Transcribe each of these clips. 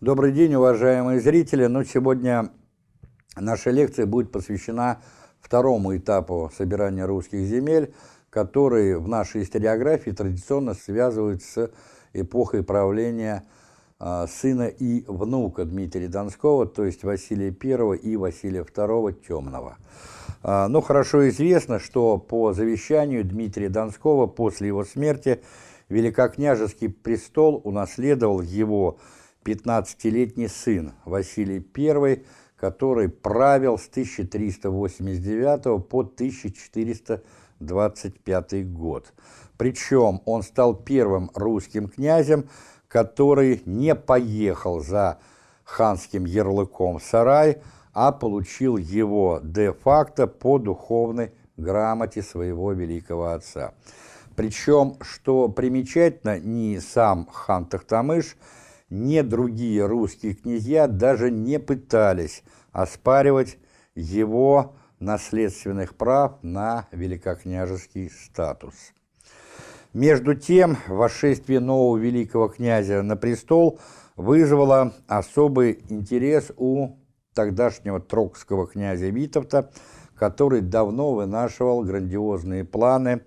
Добрый день, уважаемые зрители. Ну, сегодня наша лекция будет посвящена второму этапу собирания русских земель, который в нашей историографии традиционно связывают с эпохой правления э, сына и внука Дмитрия Донского, то есть Василия I и Василия II Темного. Э, ну, хорошо известно, что по завещанию Дмитрия Донского после его смерти великокняжеский престол унаследовал его 15-летний сын Василий I, который правил с 1389 по 1425 год. Причем он стал первым русским князем, который не поехал за ханским ярлыком в сарай, а получил его де-факто по духовной грамоте своего великого отца. Причем, что примечательно, ни сам хан Тахтамыш – ни другие русские князья даже не пытались оспаривать его наследственных прав на великокняжеский статус. Между тем, восшествие нового великого князя на престол вызвало особый интерес у тогдашнего трокского князя Витовта, который давно вынашивал грандиозные планы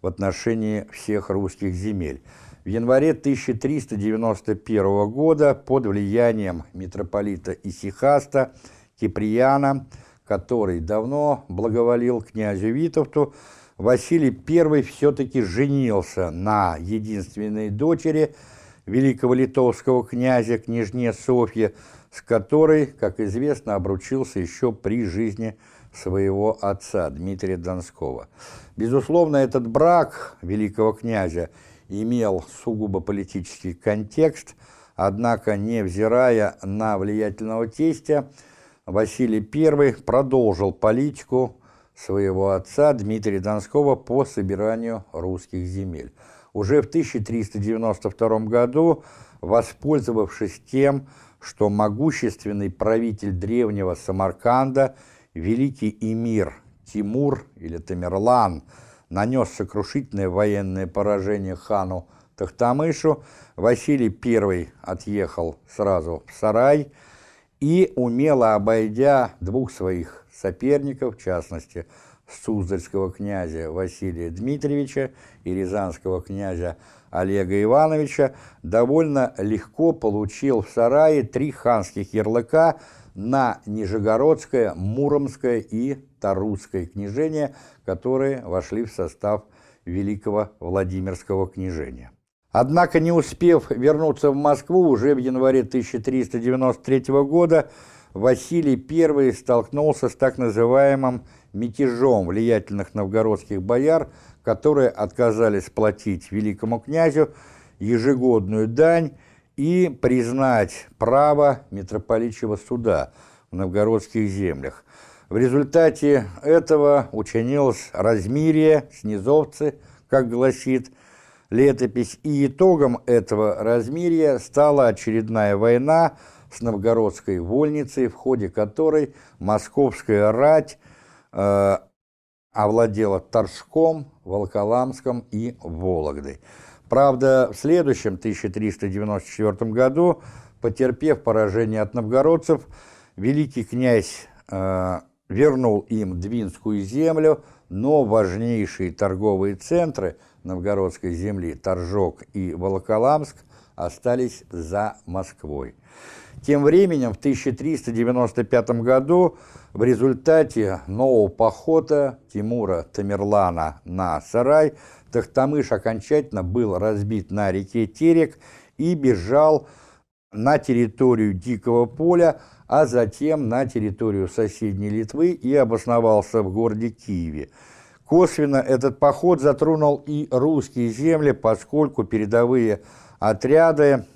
в отношении всех русских земель – в январе 1391 года под влиянием митрополита Исихаста Киприяна, который давно благоволил князю Витовту, Василий I все-таки женился на единственной дочери великого литовского князя, княжне Софье, с которой, как известно, обручился еще при жизни своего отца Дмитрия Донского. Безусловно, этот брак великого князя – имел сугубо политический контекст, однако, невзирая на влиятельного тестя, Василий I продолжил политику своего отца Дмитрия Донского по собиранию русских земель. Уже в 1392 году, воспользовавшись тем, что могущественный правитель древнего Самарканда, великий эмир Тимур или Тамерлан – нанес сокрушительное военное поражение хану Тахтамышу, Василий I отъехал сразу в сарай и, умело обойдя двух своих соперников, в частности, Суздальского князя Василия Дмитриевича и Рязанского князя Олега Ивановича, довольно легко получил в сарае три ханских ярлыка на Нижегородское, Муромское и Тарусское княжение, которые вошли в состав Великого Владимирского княжения. Однако, не успев вернуться в Москву, уже в январе 1393 года Василий I столкнулся с так называемым мятежом влиятельных новгородских бояр, которые отказались платить великому князю ежегодную дань и признать право митрополичьего суда в новгородских землях. В результате этого учинилось размирие, снизовцы, как гласит летопись, и итогом этого размирия стала очередная война с новгородской вольницей, в ходе которой московская рать э, овладела Торжком, Волоколамском и Вологдой. Правда, в следующем 1394 году, потерпев поражение от новгородцев, великий князь э, вернул им Двинскую землю, но важнейшие торговые центры новгородской земли, Торжок и Волоколамск, остались за Москвой. Тем временем в 1395 году в результате нового похода Тимура Тамерлана на Сарай Тахтамыш окончательно был разбит на реке Терек и бежал на территорию Дикого поля, а затем на территорию соседней Литвы и обосновался в городе Киеве. Косвенно этот поход затронул и русские земли, поскольку передовые отряды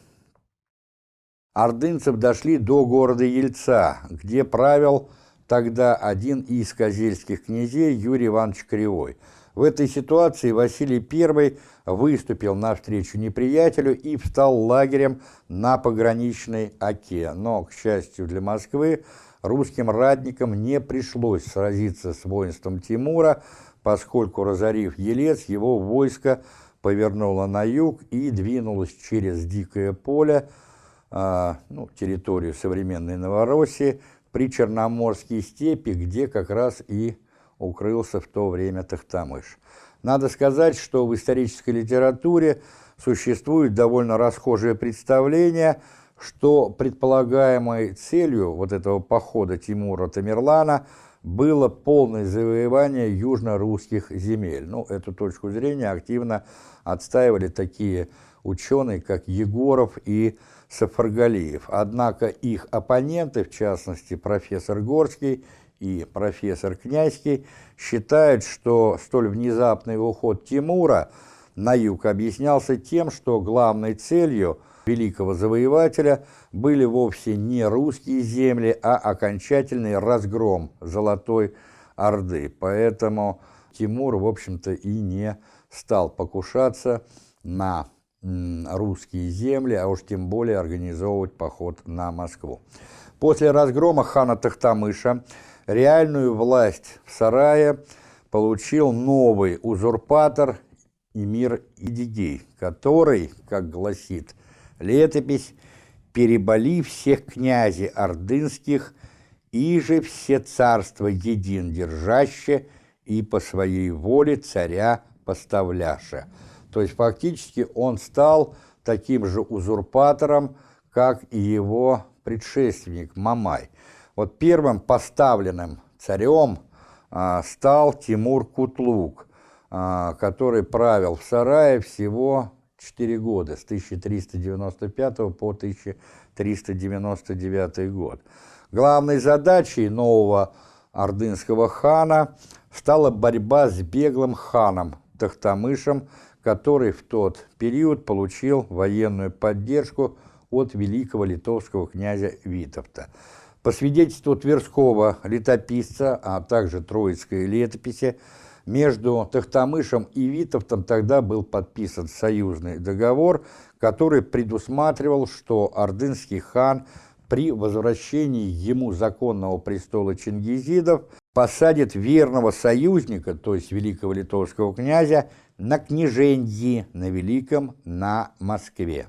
ордынцев дошли до города Ельца, где правил тогда один из козельских князей Юрий Иванович Кривой – в этой ситуации Василий I выступил навстречу неприятелю и встал лагерем на пограничной Оке. Но, к счастью для Москвы, русским ратникам не пришлось сразиться с воинством Тимура, поскольку, разорив Елец, его войско повернуло на юг и двинулось через дикое поле э, ну, территорию современной Новороссии, при Черноморские степи, где как раз и укрылся в то время Тахтамыш. Надо сказать, что в исторической литературе существует довольно расхожее представление, что предполагаемой целью вот этого похода Тимура Тамерлана было полное завоевание южно-русских земель. Ну, эту точку зрения активно отстаивали такие ученые, как Егоров и Сафаргалиев. Однако их оппоненты, в частности профессор Горский и профессор Князький, считают, что столь внезапный уход Тимура на юг объяснялся тем, что главной целью великого завоевателя были вовсе не русские земли, а окончательный разгром Золотой Орды. Поэтому Тимур, в общем-то, и не стал покушаться на русские земли, а уж тем более организовывать поход на Москву. После разгрома хана Тахтамыша реальную власть в Сарае получил новый узурпатор Эмир Идигей, который, как гласит летопись, переболи всех князей ордынских, и же все царства един держаще, и по своей воле царя поставляше. То есть фактически он стал таким же узурпатором, как и его предшественник Мамай. Вот первым поставленным царем а, стал Тимур Кутлук, а, который правил в Сарае всего 4 года, с 1395 по 1399 год. Главной задачей нового ордынского хана стала борьба с беглым ханом Тахтамышем, который в тот период получил военную поддержку от великого литовского князя Витовта. По свидетельству Тверского летописца, а также Троицкой летописи, между Тахтамышем и Витовтом тогда был подписан союзный договор, который предусматривал, что ордынский хан при возвращении ему законного престола чингизидов посадит верного союзника, то есть великого литовского князя, на княженьи на Великом на Москве.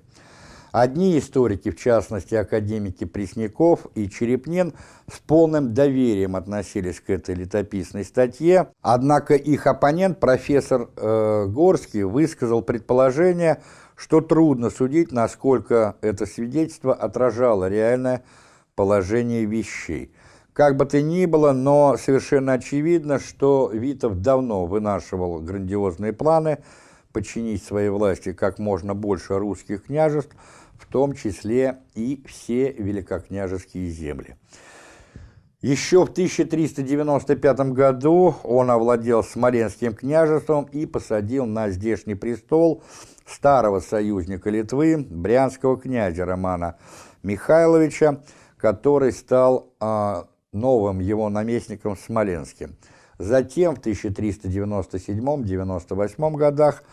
Одни историки, в частности академики Пресняков и Черепнин, с полным доверием относились к этой летописной статье, однако их оппонент, профессор э, Горский, высказал предположение, что трудно судить, насколько это свидетельство отражало реальное положение вещей. Как бы то ни было, но совершенно очевидно, что Витов давно вынашивал грандиозные планы подчинить своей власти как можно больше русских княжеств, в том числе и все великокняжеские земли. Еще в 1395 году он овладел Смоленским княжеством и посадил на здешний престол старого союзника Литвы, брянского князя Романа Михайловича, который стал а, новым его наместником в Смоленске. Затем в 1397-98 годах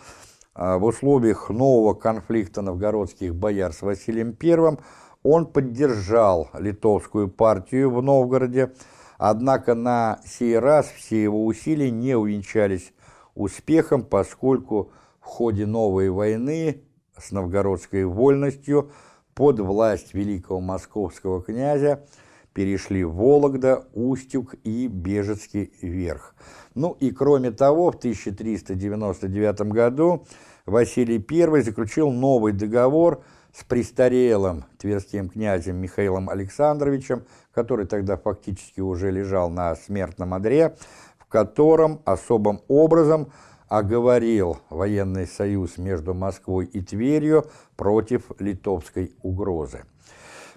в условиях нового конфликта новгородских бояр с Василием I он поддержал литовскую партию в Новгороде, однако на сей раз все его усилия не увенчались успехом, поскольку в ходе новой войны с новгородской вольностью под власть великого московского князя перешли Вологда, Устюг и Бежецкий верх. Ну и кроме того, в 1399 году Василий I заключил новый договор с престарелым тверским князем Михаилом Александровичем, который тогда фактически уже лежал на смертном одре, в котором особым образом оговорил военный союз между Москвой и Тверью против литовской угрозы.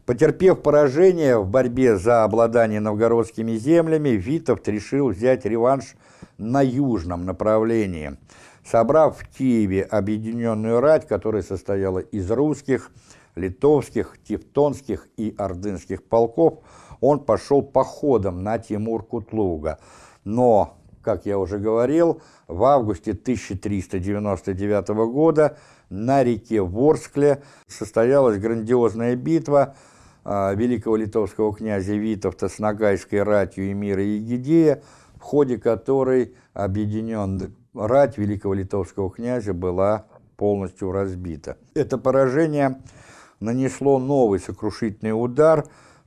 Потерпев поражение в борьбе за обладание новгородскими землями, Витовт решил взять реванш на южном направлении. Собрав в Киеве объединенную рать, которая состояла из русских, литовских, тевтонских и ордынских полков, он пошел походом на Тимур-Кутлуга. Но, как я уже говорил, в августе 1399 года на реке Ворскле состоялась грандиозная битва – великого литовского князя Витовта с Ногайской ратью Эмира Егидея, в ходе которой объединенная рать великого литовского князя была полностью разбита. Это поражение нанесло новый сокрушительный удар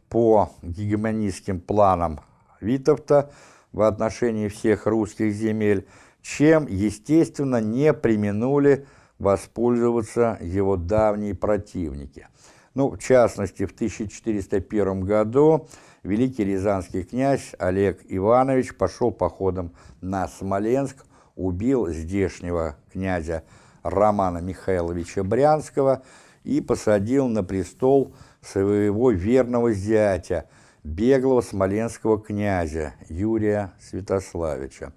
по гегемонистским планам Витовта в отношении всех русских земель, чем, естественно, не применули воспользоваться его давние противники. Ну, в частности, в 1401 году великий рязанский князь Олег Иванович пошел походом на Смоленск, убил здешнего князя Романа Михайловича Брянского и посадил на престол своего верного зятя, беглого смоленского князя Юрия Святославича.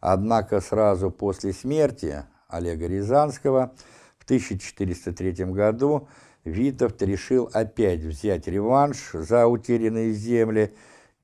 Однако сразу после смерти Олега Рязанского в 1403 году Витовт решил опять взять реванш за утерянные земли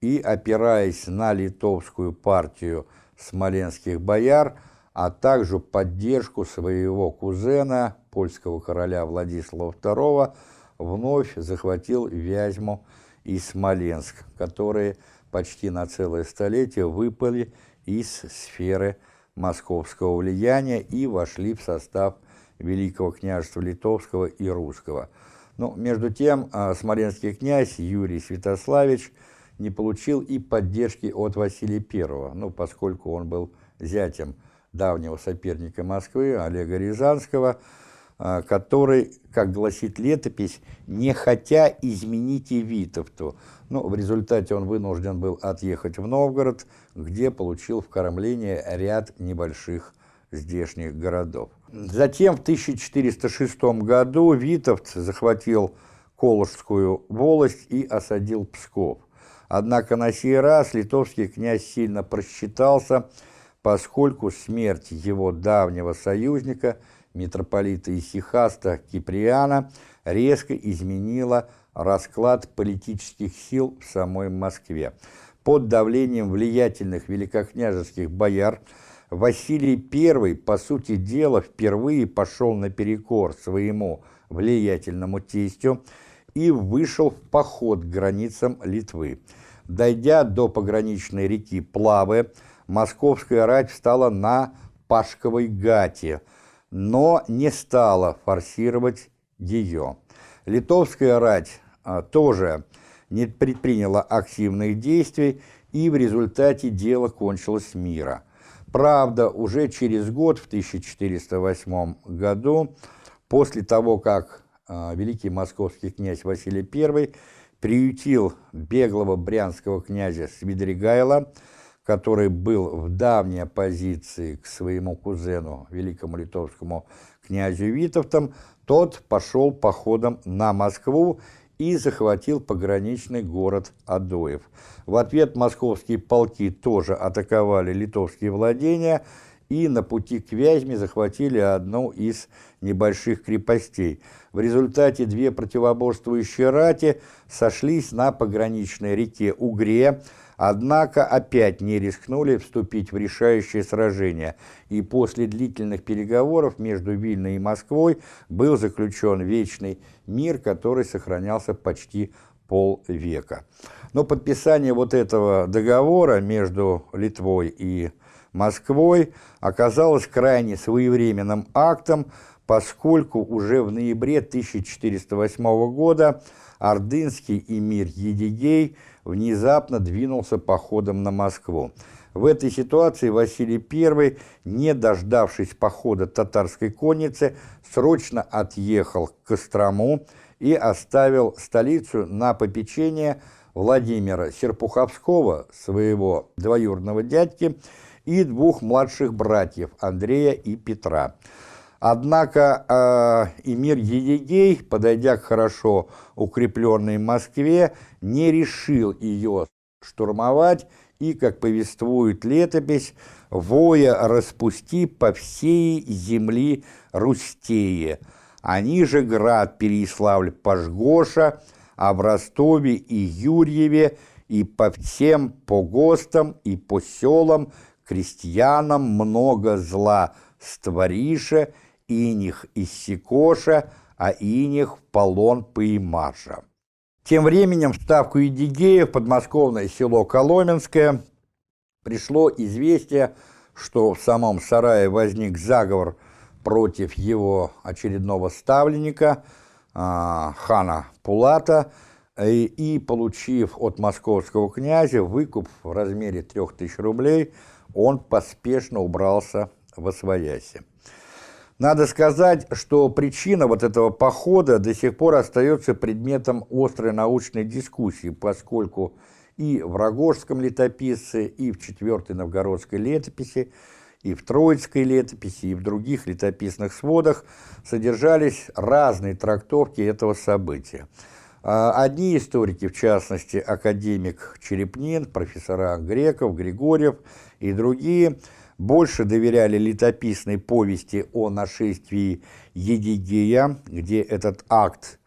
и, опираясь на литовскую партию смоленских бояр, а также поддержку своего кузена, польского короля Владислава II, вновь захватил Вязьму и Смоленск, которые почти на целое столетие выпали из сферы московского влияния и вошли в состав Великого княжества Литовского и Русского. Но между тем а, смоленский князь Юрий Святославич не получил и поддержки от Василия I, ну, поскольку он был зятем давнего соперника Москвы, Олега Рязанского, а, который, как гласит летопись, не хотя изменить и Витовту. Ну, в результате он вынужден был отъехать в Новгород, где получил в кормление ряд небольших здешних городов. Затем в 1406 году Витовт захватил Колышскую волость и осадил Псков. Однако на сей раз литовский князь сильно просчитался, поскольку смерть его давнего союзника, митрополита Исихаста Киприана, резко изменила расклад политических сил в самой Москве. Под давлением влиятельных великокняжеских бояр – Василий I, по сути дела, впервые пошел наперекор своему влиятельному тестю и вышел в поход к границам Литвы. Дойдя до пограничной реки Плавы, московская рать встала на Пашковой гате, но не стала форсировать ее. Литовская рать а, тоже не предприняла активных действий, и в результате дело кончилось мира – Правда, уже через год, в 1408 году, после того, как э, великий московский князь Василий I приютил беглого брянского князя Свидригайла, который был в давней оппозиции к своему кузену, великому литовскому князю Витовтом, тот пошел походом на Москву и захватил пограничный город Адоев. В ответ московские полки тоже атаковали литовские владения и на пути к Вязьме захватили одну из небольших крепостей. В результате две противоборствующие рати сошлись на пограничной реке Угре, Однако опять не рискнули вступить в решающее сражение, и после длительных переговоров между Вильной и Москвой был заключен вечный мир, который сохранялся почти полвека. Но подписание вот этого договора между Литвой и Москвой оказалось крайне своевременным актом, поскольку уже в ноябре 1408 года ордынский эмир Едигей внезапно двинулся походом на Москву. В этой ситуации Василий I, не дождавшись похода татарской конницы, срочно отъехал к Кострому и оставил столицу на попечение Владимира Серпуховского, своего двоюродного дядьки, и двух младших братьев Андрея и Петра – Однако э, эмир Едигей, подойдя к хорошо укрепленной Москве, не решил ее штурмовать и, как повествует летопись, воя распусти по всей земли Рустее. Они же град Переиславль Пашгоша, а в Ростове и Юрьеве и по всем погостам и по селам крестьянам много зла створише иних из Сикоша, а иних полон Паимаша. Тем временем в ставку Едигея в подмосковное село Коломенское пришло известие, что в самом сарае возник заговор против его очередного ставленника, а, хана Пулата и, и получив от московского князя выкуп в размере 3000 рублей, он поспешно убрался в Освояси. Надо сказать, что причина вот этого похода до сих пор остается предметом острой научной дискуссии, поскольку и в Рогожском летописце, и в Четвертой Новгородской летописи, и в Троицкой летописи, и в других летописных сводах содержались разные трактовки этого события. А, одни историки, в частности, академик Черепнин, профессора Греков, Григорьев и другие – больше доверяли летописной повести о нашествии Едигея, где этот акт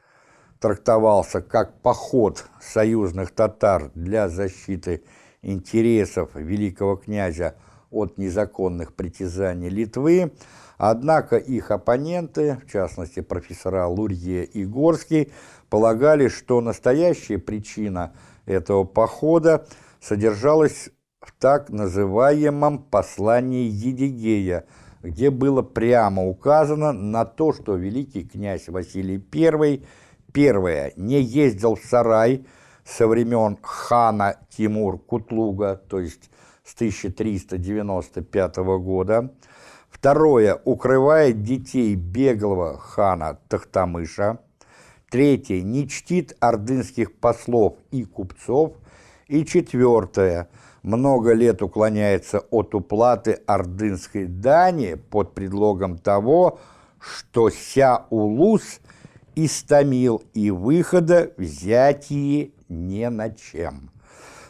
трактовался как поход союзных татар для защиты интересов великого князя от незаконных притязаний Литвы, однако их оппоненты, в частности профессора Лурье и Горский, полагали, что настоящая причина этого похода содержалась в так называемом послании Едигея, где было прямо указано на то, что великий князь Василий I, первое, не ездил в сарай со времен хана Тимур Кутлуга, то есть с 1395 года, второе, укрывает детей беглого хана Тахтамыша, третье, не чтит ордынских послов и купцов, и четвертое – много лет уклоняется от уплаты ордынской дани под предлогом того, что ся улус истомил и выхода взятие не на чем.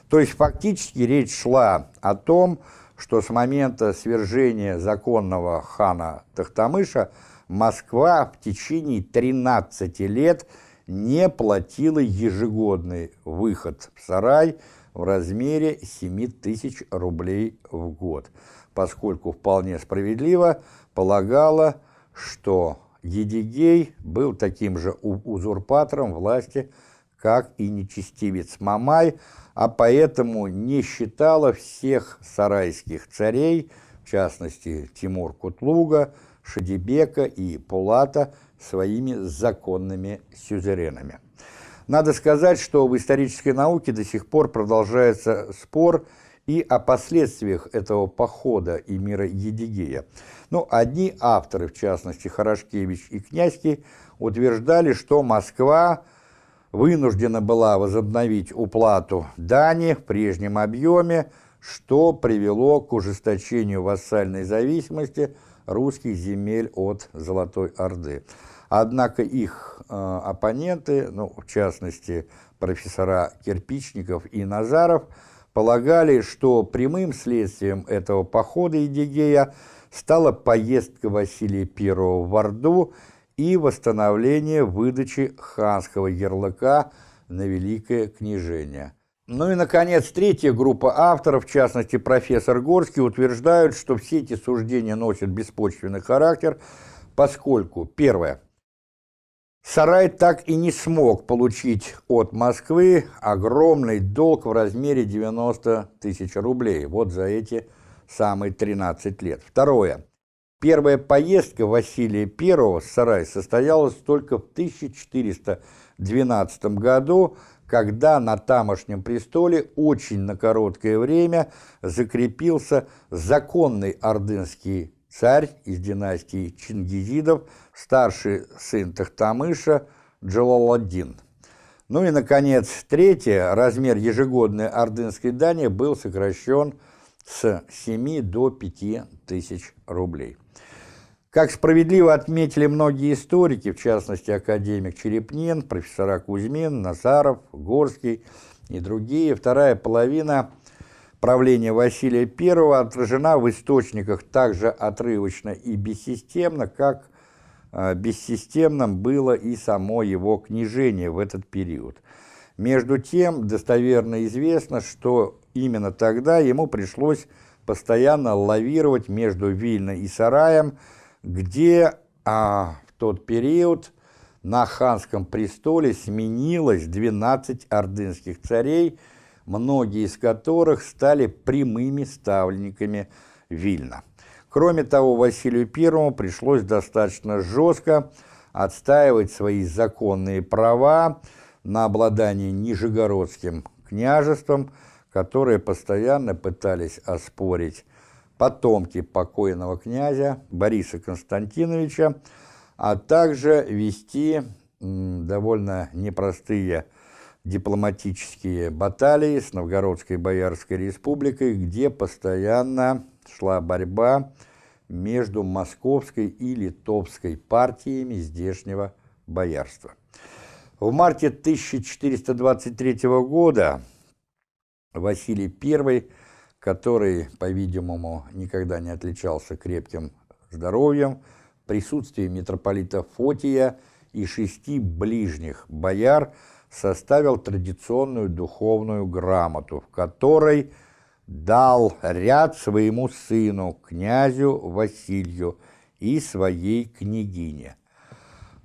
То есть фактически речь шла о том, что с момента свержения законного хана Тахтамыша Москва в течение 13 лет не платила ежегодный выход в сарай – в размере 7 тысяч рублей в год, поскольку вполне справедливо полагала, что Едигей был таким же узурпатором власти, как и нечестивец Мамай, а поэтому не считала всех сарайских царей, в частности Тимур Кутлуга, Шадибека и Пулата, своими законными сюзеренами. Надо сказать, что в исторической науке до сих пор продолжается спор и о последствиях этого похода и мира Едигея. Ну, одни авторы, в частности Хорошкевич и Князький, утверждали, что Москва вынуждена была возобновить уплату дани в прежнем объеме, что привело к ужесточению вассальной зависимости русских земель от Золотой Орды. Однако их э, оппоненты, ну, в частности, профессора Кирпичников и Назаров, полагали, что прямым следствием этого похода Едигея стала поездка Василия I в Орду и восстановление выдачи ханского ярлыка на Великое княжение. Ну и, наконец, третья группа авторов, в частности, профессор Горский, утверждают, что все эти суждения носят беспочвенный характер, поскольку, первое, Сарай так и не смог получить от Москвы огромный долг в размере 90 тысяч рублей, вот за эти самые 13 лет. Второе. Первая поездка Василия I в Сарай состоялась только в 1412 году, когда на тамошнем престоле очень на короткое время закрепился законный ордынский царь из династии Чингизидов, старший сын Тахтамыша Джалаладдин. Ну и, наконец, третье, размер ежегодной ордынской дани был сокращен с 7 до 5 тысяч рублей. Как справедливо отметили многие историки, в частности, академик Черепнин, профессора Кузьмин, Назаров, Горский и другие, вторая половина правления Василия I отражена в источниках так же отрывочно и бессистемно, как а, бессистемным было и само его княжение в этот период. Между тем, достоверно известно, что именно тогда ему пришлось постоянно лавировать между Вильной и Сараем, где а, в тот период на ханском престоле сменилось 12 ордынских царей – многие из которых стали прямыми ставленниками Вильна. Кроме того, Василию I пришлось достаточно жестко отстаивать свои законные права на обладание Нижегородским княжеством, которые постоянно пытались оспорить потомки покойного князя Бориса Константиновича, а также вести довольно непростые дипломатические баталии с Новгородской Боярской республикой, где постоянно шла борьба между московской и литовской партиями здешнего боярства. В марте 1423 года Василий I, который, по-видимому, никогда не отличался крепким здоровьем, в присутствии митрополита Фотия и шести ближних бояр составил традиционную духовную грамоту, в которой дал ряд своему сыну, князю Василию и своей княгине.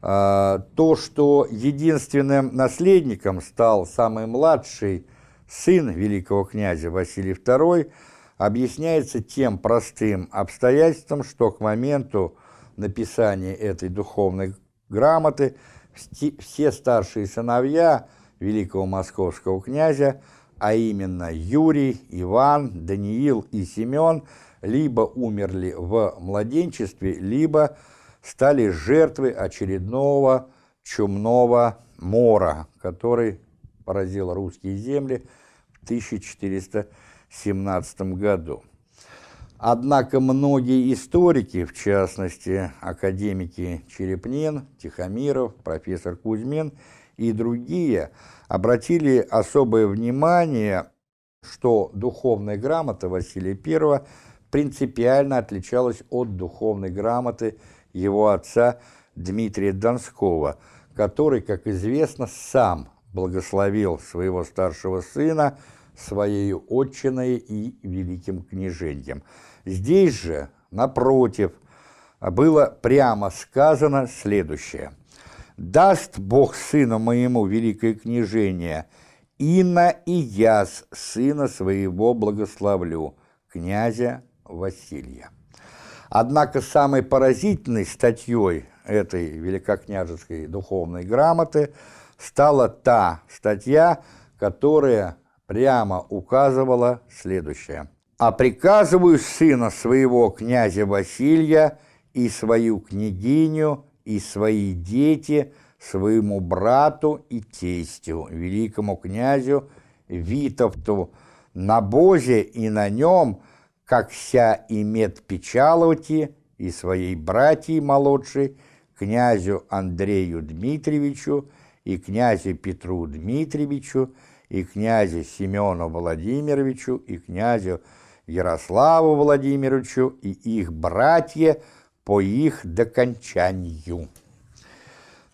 А, то, что единственным наследником стал самый младший сын великого князя Василий II, объясняется тем простым обстоятельством, что к моменту написания этой духовной грамоты все старшие сыновья великого московского князя, а именно Юрий, Иван, Даниил и Семен, либо умерли в младенчестве, либо стали жертвой очередного чумного мора, который поразил русские земли в 1417 году. Однако многие историки, в частности, академики Черепнин, Тихомиров, профессор Кузьмин и другие, обратили особое внимание, что духовная грамота Василия I принципиально отличалась от духовной грамоты его отца Дмитрия Донского, который, как известно, сам благословил своего старшего сына своей отчиной и великим княженьем – Здесь же, напротив, было прямо сказано следующее. «Даст Бог сыну моему великое княжение, Инна и яс сына своего благословлю, князя Василия». Однако самой поразительной статьей этой великокняжеской духовной грамоты стала та статья, которая прямо указывала следующее – а приказываю сына своего князя Василия и свою княгиню, и свои дети своему брату и тестю, великому князю Витовту, на бозе и на нем, как ся имет печаловати, и своей братьей молодшей, князю Андрею Дмитриевичу и князю Петру Дмитриевичу, и князю Семену Владимировичу, и князю Ярославу Владимировичу и их братья по их докончанию.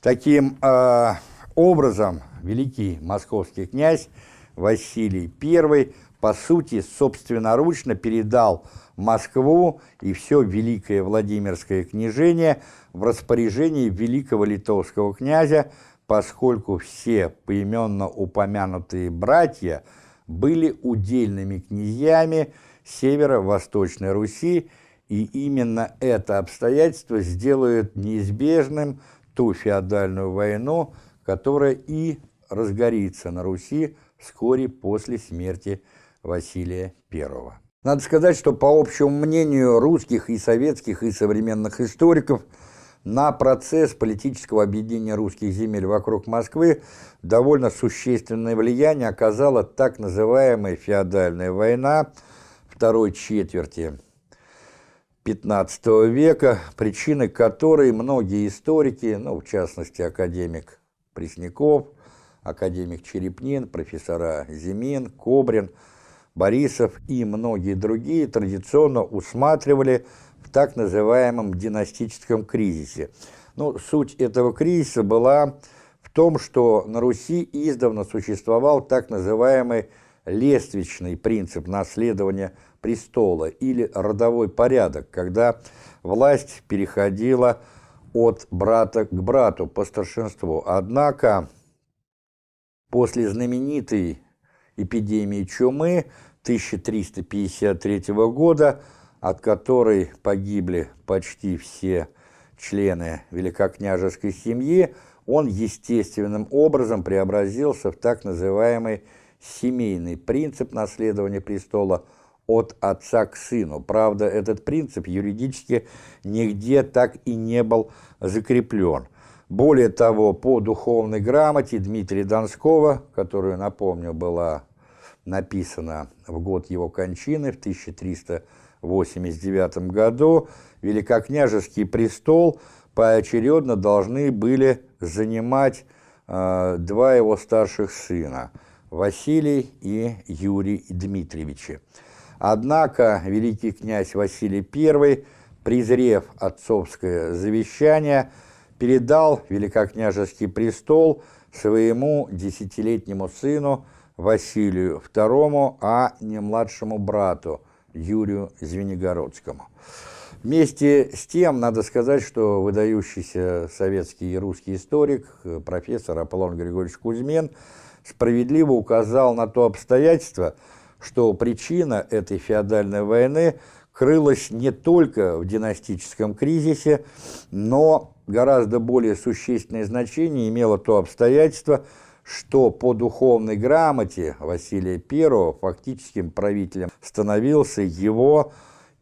Таким э, образом, великий московский князь Василий I, по сути, собственноручно передал Москву и все Великое Владимирское княжение в распоряжении великого литовского князя, поскольку все поименно упомянутые братья были удельными князьями северо-восточной Руси, и именно это обстоятельство сделает неизбежным ту феодальную войну, которая и разгорится на Руси вскоре после смерти Василия I. Надо сказать, что по общему мнению русских и советских и современных историков, на процесс политического объединения русских земель вокруг Москвы довольно существенное влияние оказала так называемая феодальная война – второй четверти XV века, причиной которой многие историки, ну, в частности, академик Пресняков, академик Черепнин, профессора Зимин, Кобрин, Борисов и многие другие традиционно усматривали в так называемом династическом кризисе. Ну, суть этого кризиса была в том, что на Руси издавна существовал так называемый лествичный принцип наследования престола или родовой порядок, когда власть переходила от брата к брату по старшинству. Однако после знаменитой эпидемии чумы 1353 года, от которой погибли почти все члены великокняжеской семьи, он естественным образом преобразился в так называемый семейный принцип наследования престола от отца к сыну. Правда, этот принцип юридически нигде так и не был закреплен. Более того, по духовной грамоте Дмитрия Донского, которую, напомню, была написана в год его кончины, в 1389 году, великокняжеский престол поочередно должны были занимать э, два его старших сына – Василий и Юрий Дмитриевичи. Однако великий князь Василий I, презрев отцовское завещание, передал великокняжеский престол своему десятилетнему сыну Василию II, а не младшему брату Юрию Звенигородскому. Вместе с тем, надо сказать, что выдающийся советский и русский историк, профессор Аполлон Григорьевич Кузьмин, справедливо указал на то обстоятельство, что причина этой феодальной войны крылась не только в династическом кризисе, но гораздо более существенное значение имело то обстоятельство, что по духовной грамоте Василия I фактическим правителем становился его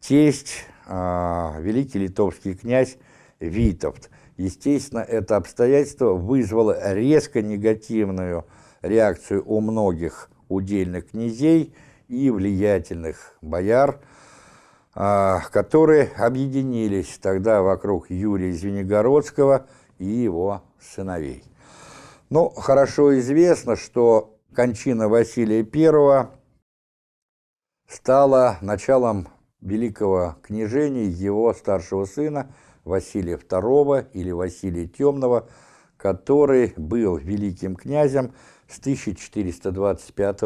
тесть, э, великий литовский князь Витовт. Естественно, это обстоятельство вызвало резко негативную реакцию у многих удельных князей и влиятельных бояр, а, которые объединились тогда вокруг Юрия Звенигородского и его сыновей. Ну, хорошо известно, что кончина Василия I стала началом великого княжения его старшего сына Василия II или Василия Темного, который был великим князем с 1425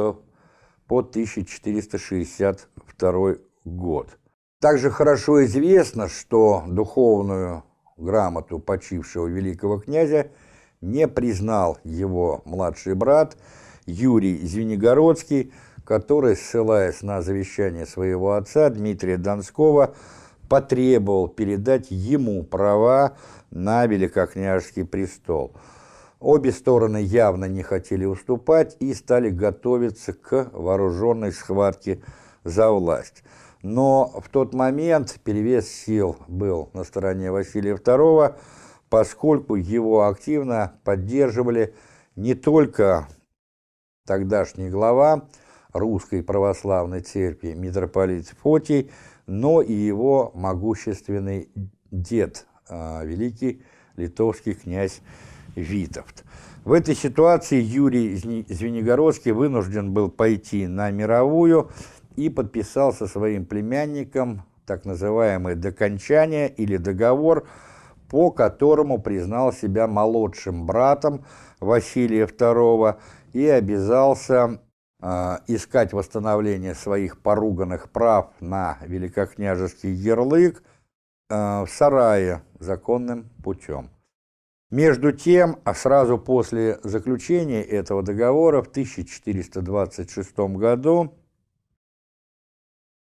по 1462 год. Также хорошо известно, что духовную грамоту почившего великого князя не признал его младший брат Юрий Звенигородский, который, ссылаясь на завещание своего отца Дмитрия Донского, потребовал передать ему права на великокняжеский престол – Обе стороны явно не хотели уступать и стали готовиться к вооруженной схватке за власть. Но в тот момент перевес сил был на стороне Василия II, поскольку его активно поддерживали не только тогдашний глава русской православной церкви митрополит Фотий, но и его могущественный дед, а, великий литовский князь Витовт. В этой ситуации Юрий Звенигородский вынужден был пойти на мировую и подписал со своим племянником так называемое «докончание» или договор, по которому признал себя молодшим братом Василия II и обязался искать восстановление своих поруганных прав на великокняжеский ярлык э, в сарае законным путем. Между тем, а сразу после заключения этого договора в 1426 году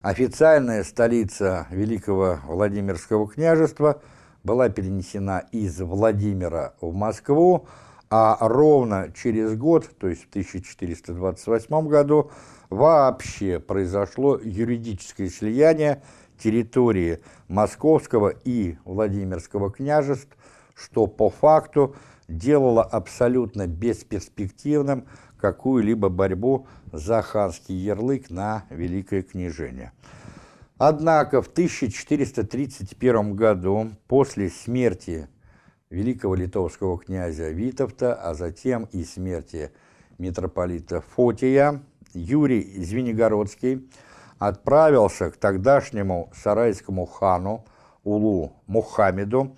официальная столица Великого Владимирского княжества была перенесена из Владимира в Москву, а ровно через год, то есть в 1428 году, вообще произошло юридическое слияние территории Московского и Владимирского княжеств что по факту делало абсолютно бесперспективным какую-либо борьбу за ханский ярлык на Великое княжение. Однако в 1431 году, после смерти великого литовского князя Витовта, а затем и смерти митрополита Фотия, Юрий Звенигородский отправился к тогдашнему сарайскому хану Улу Мухаммеду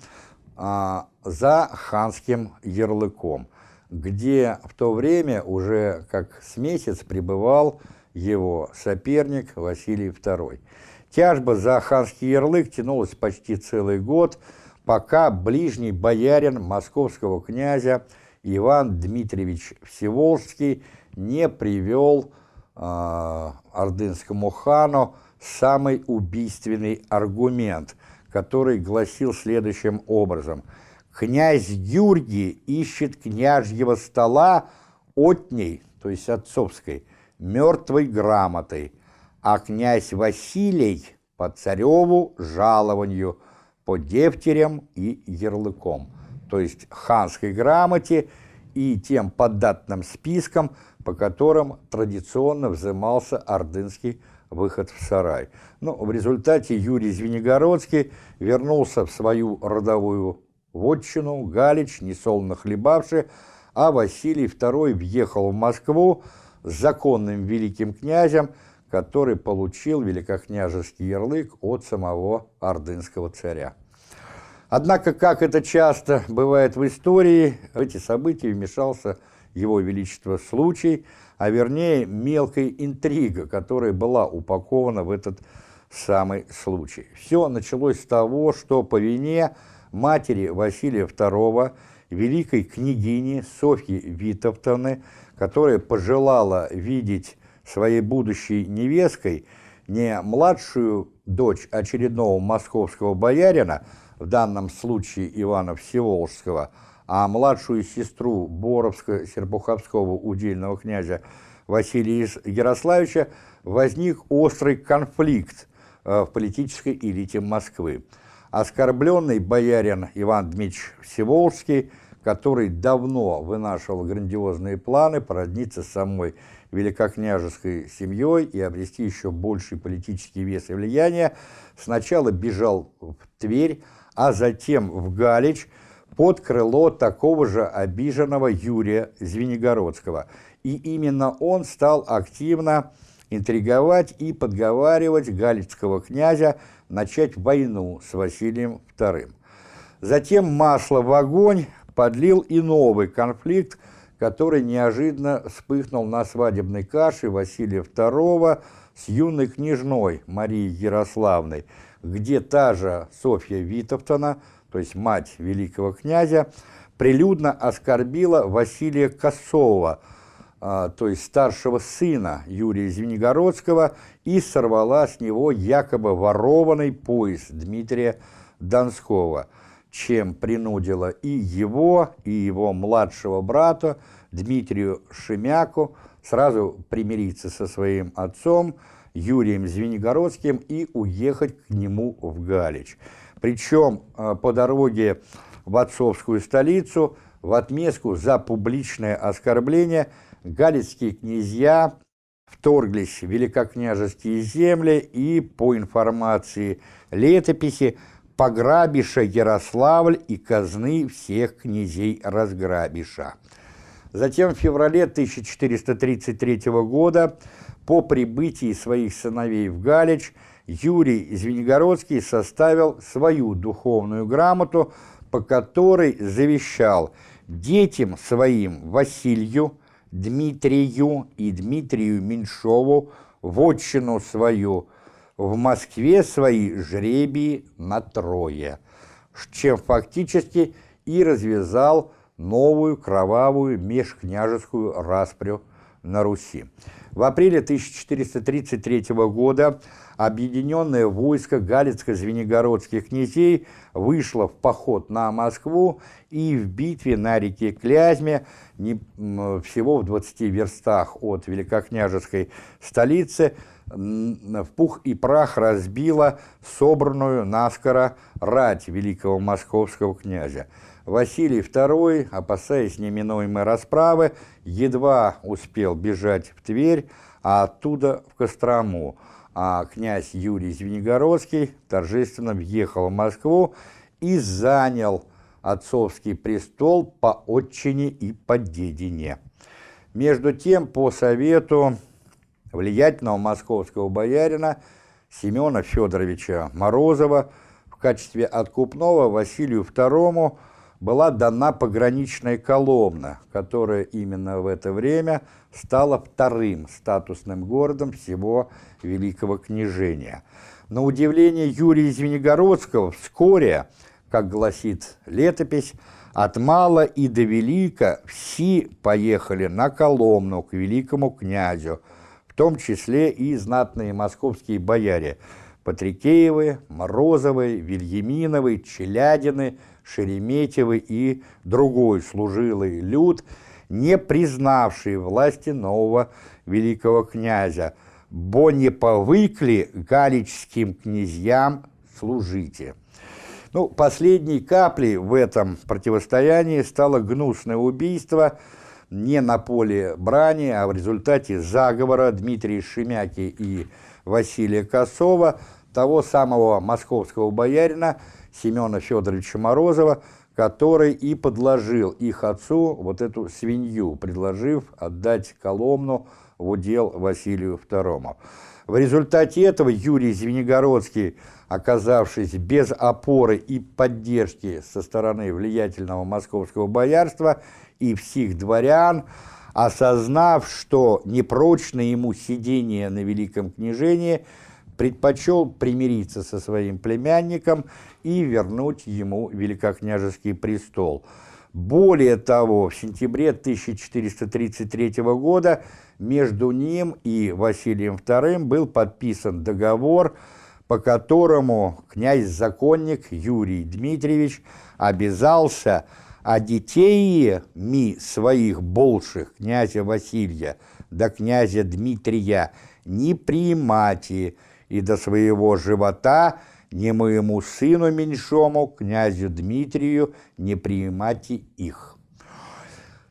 а, за ханским ярлыком, где в то время уже как с месяц пребывал его соперник Василий II. Тяжба за ханский ярлык тянулась почти целый год, пока ближний боярин московского князя Иван Дмитриевич Всеволжский не привел э, ордынскому хану самый убийственный аргумент – который гласил следующим образом. «Князь Гюргий ищет княжьего стола отней, то есть отцовской, мертвой грамотой, а князь Василий по цареву жалованию, по девтерям и ярлыком, то есть ханской грамоте и тем податным спискам, по которым традиционно взымался ордынский выход в сарай. Но ну, в результате Юрий Звенигородский вернулся в свою родовую вотчину, Галич, несолоно хлебавший, а Василий II въехал в Москву с законным великим князем, который получил великокняжеский ярлык от самого ордынского царя. Однако, как это часто бывает в истории, в эти события вмешался его величество случай, а вернее мелкая интрига, которая была упакована в этот самый случай. Все началось с того, что по вине матери Василия II, великой княгини Софьи Витовтовны, которая пожелала видеть своей будущей невесткой не младшую дочь очередного московского боярина, в данном случае Ивана Всеволжского, а младшую сестру Боровско-Серпуховского удельного князя Василия Ярославича, возник острый конфликт э, в политической элите Москвы. Оскорбленный боярин Иван Дмитриевич Всеволжский, который давно вынашивал грандиозные планы породниться с самой великокняжеской семьей и обрести еще больший политический вес и влияние, сначала бежал в Тверь, а затем в Галич под крыло такого же обиженного Юрия Звенигородского. И именно он стал активно интриговать и подговаривать галицкого князя начать войну с Василием II. Затем масло в огонь подлил и новый конфликт который неожиданно вспыхнул на свадебной каше Василия II с юной княжной Марией Ярославной, где та же Софья Витовтона, то есть мать великого князя, прилюдно оскорбила Василия Косова, а, то есть старшего сына Юрия Звенигородского, и сорвала с него якобы ворованный пояс Дмитрия Донского – чем принудила и его, и его младшего брата Дмитрию Шемяку сразу примириться со своим отцом Юрием Звенигородским и уехать к нему в Галич. Причем э, по дороге в отцовскую столицу в отместку за публичное оскорбление галицкие князья вторглись в великокняжеские земли и, по информации летописи, пограбиша Ярославль и казны всех князей разграбиша. Затем в феврале 1433 года по прибытии своих сыновей в Галич Юрий Звенигородский составил свою духовную грамоту, по которой завещал детям своим Василию, Дмитрию и Дмитрию Меньшову вотчину свою – в Москве свои жребии на трое, чем фактически и развязал новую кровавую межкняжескую распрю на Руси. В апреле 1433 года объединенное войско Галицко-Звенигородских князей вышло в поход на Москву и в битве на реке Клязьме, не, всего в 20 верстах от великокняжеской столицы, в пух и прах разбила собранную наскоро рать великого московского князя. Василий II, опасаясь неминуемой расправы, едва успел бежать в Тверь, а оттуда в Кострому, а князь Юрий Звенигородский торжественно въехал в Москву и занял отцовский престол по отчине и по дедине. Между тем, по совету влиятельного московского боярина Семена Федоровича Морозова в качестве откупного Василию II была дана пограничная Коломна, которая именно в это время стала вторым статусным городом всего Великого княжения. На удивление Юрия Звенигородского вскоре, как гласит летопись, от мала и до велика все поехали на Коломну к великому князю, в том числе и знатные московские бояре, Патрикеевы, Морозовы, Вильяминовы, Челядины, Шереметьевы и другой служилый люд, не признавший власти нового великого князя, бо не повыкли галичским князьям служите. Ну, последней каплей в этом противостоянии стало гнусное убийство не на поле брани, а в результате заговора Дмитрия Шемяки и Василия Косова, того самого московского боярина Семена Федоровича Морозова, который и подложил их отцу вот эту свинью, предложив отдать Коломну в удел Василию II. В результате этого Юрий Звенигородский, оказавшись без опоры и поддержки со стороны влиятельного московского боярства и всех дворян, осознав, что непрочно ему сидение на великом княжении, предпочел примириться со своим племянником и вернуть ему великокняжеский престол. Более того, в сентябре 1433 года между ним и Василием II был подписан договор, по которому князь-законник Юрий Дмитриевич обязался а детей ми своих больших князя Василия да князя Дмитрия не приимать и до своего живота не моему сыну меньшому, князю Дмитрию, не приимать их.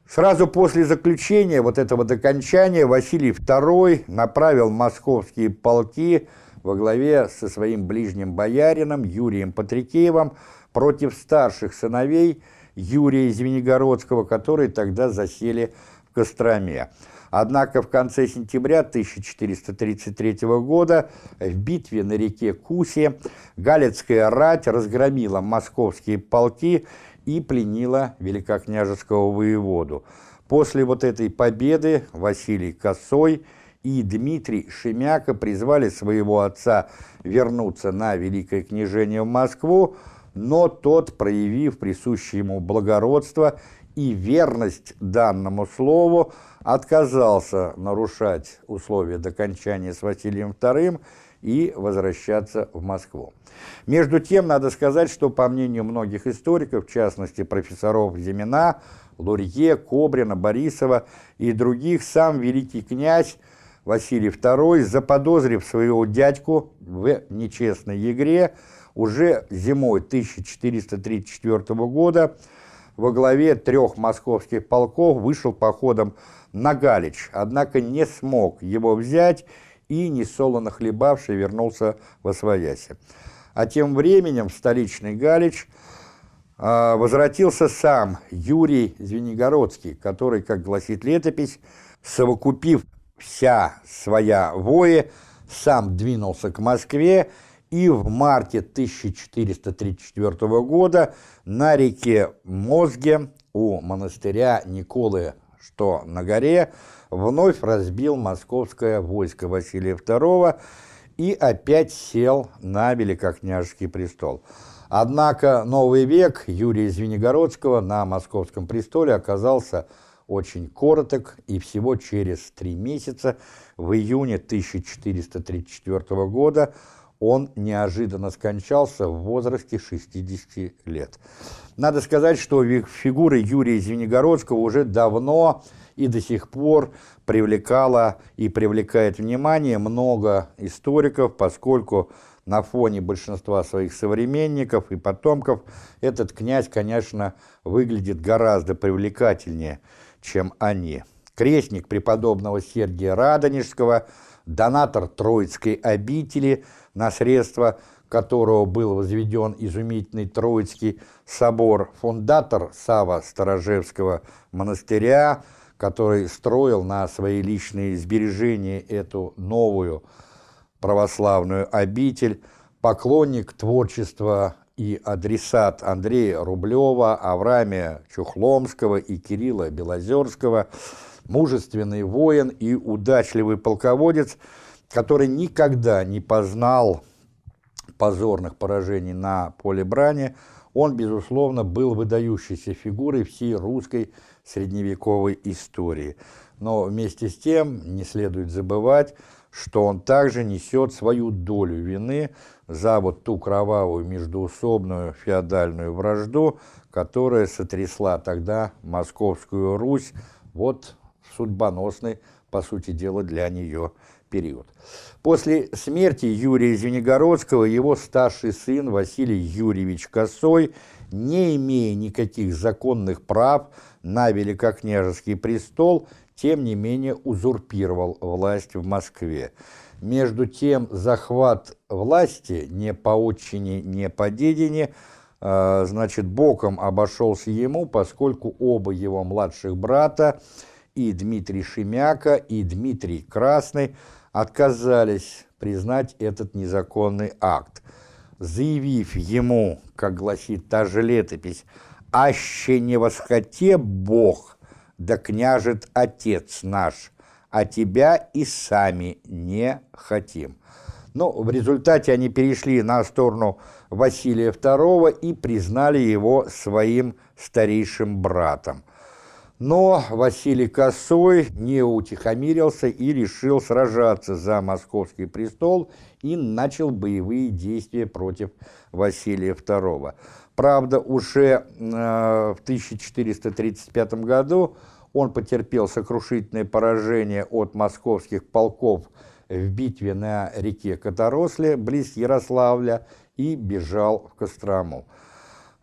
Сразу после заключения вот этого докончания Василий II направил московские полки во главе со своим ближним боярином Юрием Патрикеевым против старших сыновей – Юрия Звенигородского, которые тогда засели в Костроме. Однако в конце сентября 1433 года в битве на реке Кусе Галицкая рать разгромила московские полки и пленила великокняжеского воеводу. После вот этой победы Василий Косой и Дмитрий Шемяка призвали своего отца вернуться на Великое княжение в Москву, но тот, проявив присущее ему благородство и верность данному слову, отказался нарушать условия докончания с Василием II и возвращаться в Москву. Между тем, надо сказать, что, по мнению многих историков, в частности профессоров Зимина, Лурье, Кобрина, Борисова и других, сам великий князь Василий II, заподозрив своего дядьку в нечестной игре, уже зимой 1434 года во главе трех московских полков вышел походом на Галич, однако не смог его взять и, несолоно хлебавший, вернулся во Свояси. А тем временем в столичный Галич э, возвратился сам Юрий Звенигородский, который, как гласит летопись, совокупив вся своя вои, сам двинулся к Москве и в марте 1434 года на реке Мозге у монастыря Николы, что на горе, вновь разбил московское войско Василия II и опять сел на великокняжеский престол. Однако новый век Юрия Звенигородского на московском престоле оказался очень короток, и всего через три месяца, в июне 1434 года, он неожиданно скончался в возрасте 60 лет. Надо сказать, что фигура Юрия Звенигородского уже давно и до сих пор привлекала и привлекает внимание много историков, поскольку на фоне большинства своих современников и потомков этот князь, конечно, выглядит гораздо привлекательнее, чем они. Крестник преподобного Сергия Радонежского, донатор Троицкой обители – на средства которого был возведен изумительный Троицкий собор, фундатор Сава Сторожевского монастыря, который строил на свои личные сбережения эту новую православную обитель, поклонник творчества и адресат Андрея Рублева, Авраамия Чухломского и Кирилла Белозерского, мужественный воин и удачливый полководец – который никогда не познал позорных поражений на поле брани, он, безусловно, был выдающейся фигурой всей русской средневековой истории. Но вместе с тем не следует забывать, что он также несет свою долю вины за вот ту кровавую междуусобную феодальную вражду, которая сотрясла тогда Московскую Русь, вот судьбоносный, по сути дела, для нее период. После смерти Юрия Звенигородского его старший сын Василий Юрьевич Косой, не имея никаких законных прав на великокняжеский престол, тем не менее узурпировал власть в Москве. Между тем, захват власти не по отчине, не по дедине, э, значит, боком обошелся ему, поскольку оба его младших брата, и Дмитрий Шемяка, и Дмитрий Красный, отказались признать этот незаконный акт, заявив ему, как гласит та же летопись, «Аще не восхоте Бог, да княжет Отец наш, а тебя и сами не хотим». Но в результате они перешли на сторону Василия II и признали его своим старейшим братом. Но Василий Косой не утихомирился и решил сражаться за московский престол и начал боевые действия против Василия II. Правда, уже э, в 1435 году он потерпел сокрушительное поражение от московских полков в битве на реке Которосле близ Ярославля и бежал в Кострому.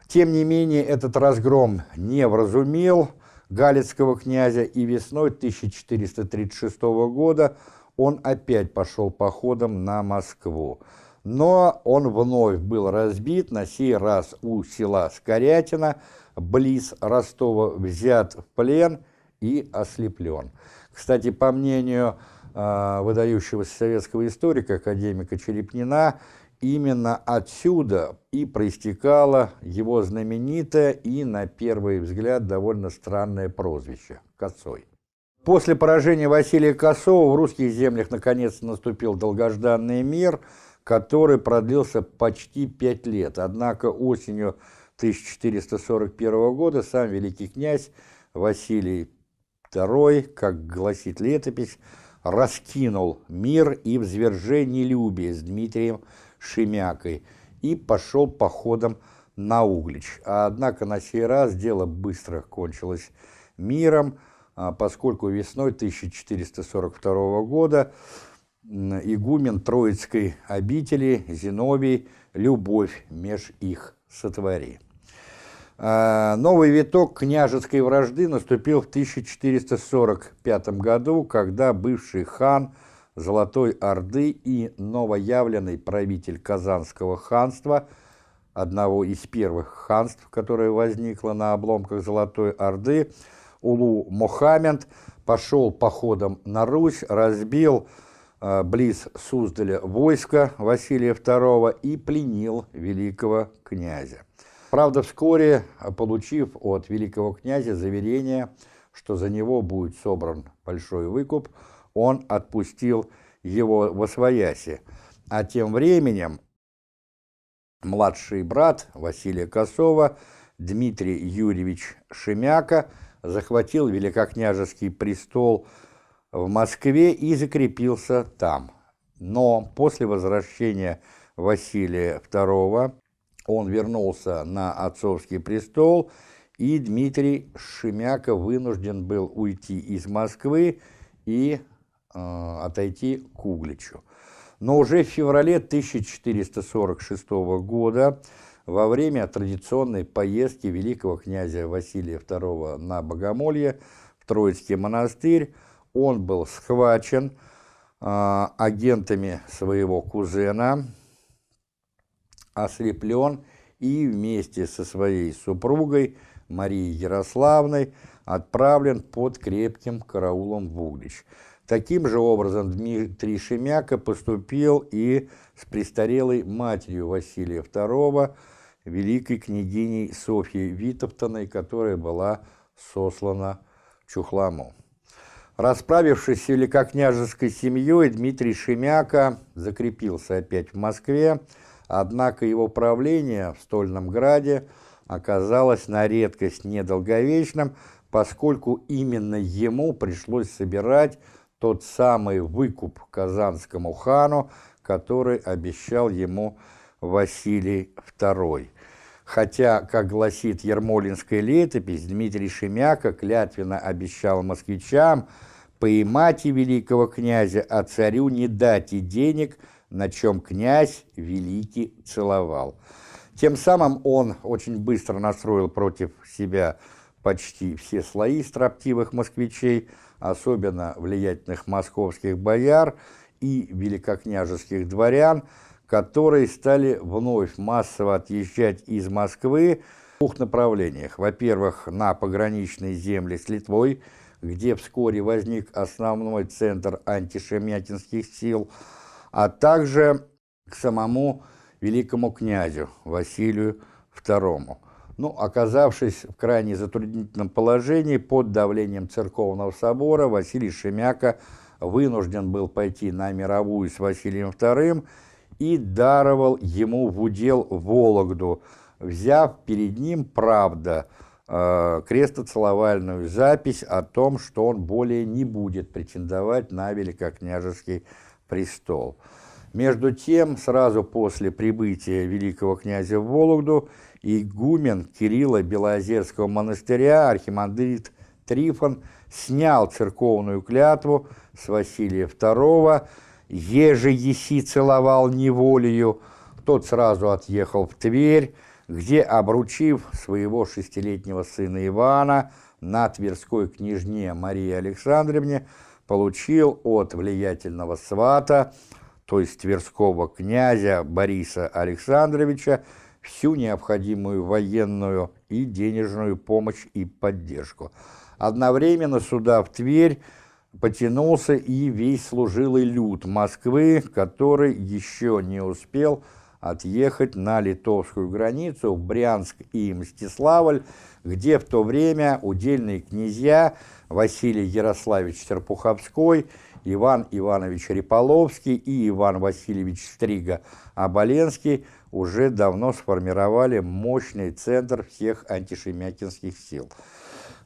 Тем не менее, этот разгром не вразумел Галицкого князя, и весной 1436 года он опять пошел походом на Москву. Но он вновь был разбит, на сей раз у села Скорятина, близ Ростова, взят в плен и ослеплен. Кстати, по мнению э, выдающегося советского историка, академика Черепнина, именно отсюда и проистекало его знаменитое и, на первый взгляд, довольно странное прозвище – Косой. После поражения Василия Косова в русских землях наконец наступил долгожданный мир, который продлился почти пять лет. Однако осенью 1441 года сам великий князь Василий II, как гласит летопись, раскинул мир и в звержении любия с Дмитрием Шемякой и пошел походом на Углич. Однако на сей раз дело быстро кончилось миром, а, поскольку весной 1442 года игумен Троицкой обители Зиновий «Любовь меж их сотвори». А, новый виток княжеской вражды наступил в 1445 году, когда бывший хан – Золотой Орды и новоявленный правитель Казанского ханства, одного из первых ханств, которое возникло на обломках Золотой Орды, Улу Мохаммед пошел походом на Русь, разбил э, близ Суздаля войско Василия II и пленил великого князя. Правда, вскоре, получив от великого князя заверение, что за него будет собран большой выкуп, он отпустил его во свояси. А тем временем младший брат Василия Косова, Дмитрий Юрьевич Шемяка, захватил великокняжеский престол в Москве и закрепился там. Но после возвращения Василия II он вернулся на отцовский престол, и Дмитрий Шемяка вынужден был уйти из Москвы и отойти к Угличу. Но уже в феврале 1446 года во время традиционной поездки великого князя Василия II на Богомолье в Троицкий монастырь он был схвачен э, агентами своего кузена, ослеплен и вместе со своей супругой Марией Ярославной отправлен под крепким караулом в Углич – Таким же образом Дмитрий Шемяка поступил и с престарелой матерью Василия II, великой княгиней Софьей Витовтоной, которая была сослана Чухламу. Расправившись с великокняжеской семьей, Дмитрий Шемяка закрепился опять в Москве, однако его правление в Стольном Граде оказалось на редкость недолговечным, поскольку именно ему пришлось собирать тот самый выкуп казанскому хану, который обещал ему Василий II. Хотя, как гласит Ермолинская летопись, Дмитрий Шемяка клятвенно обещал москвичам поймать и великого князя, а царю не дать и денег, на чем князь великий целовал. Тем самым он очень быстро настроил против себя почти все слои строптивых москвичей, особенно влиятельных московских бояр и великокняжеских дворян, которые стали вновь массово отъезжать из Москвы в двух направлениях. Во-первых, на пограничные земли с Литвой, где вскоре возник основной центр антишемятинских сил, а также к самому великому князю Василию II. Ну, оказавшись в крайне затруднительном положении под давлением церковного собора, Василий Шемяка вынужден был пойти на мировую с Василием II и даровал ему в удел Вологду, взяв перед ним, правда, э, крестоцеловальную запись о том, что он более не будет претендовать на великокняжеский престол. Между тем, сразу после прибытия великого князя в Вологду, игумен Кирилла Белоозерского монастыря, архимандрит Трифон, снял церковную клятву с Василия II, еже еси целовал неволею, тот сразу отъехал в Тверь, где, обручив своего шестилетнего сына Ивана на Тверской княжне Марии Александровне, получил от влиятельного свата, то есть Тверского князя Бориса Александровича, всю необходимую военную и денежную помощь и поддержку. Одновременно сюда, в Тверь, потянулся и весь служилый люд Москвы, который еще не успел отъехать на литовскую границу в Брянск и Мстиславль, где в то время удельные князья Василий Ярославич Серпуховской, Иван Иванович Риполовский и Иван Васильевич Стрига Оболенский уже давно сформировали мощный центр всех антишемякинских сил –